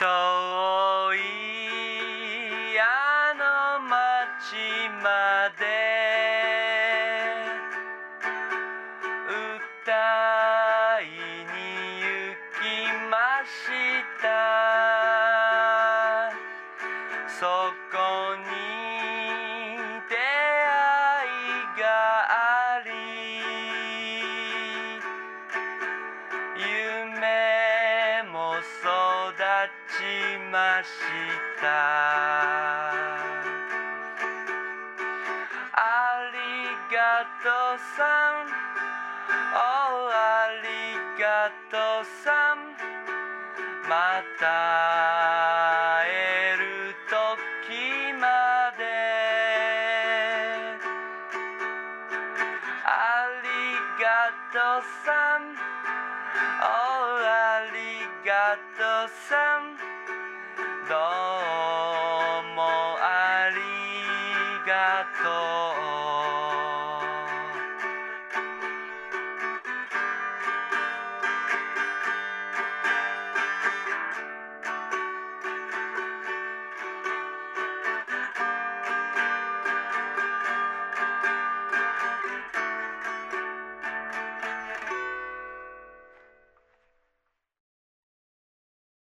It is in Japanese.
遠いあの街まで歌いに行きました。そこにちました。ありがとうさん。Oh ありがとうさん。また会える時まで。ありがとうさん。トさんどうもありがとう。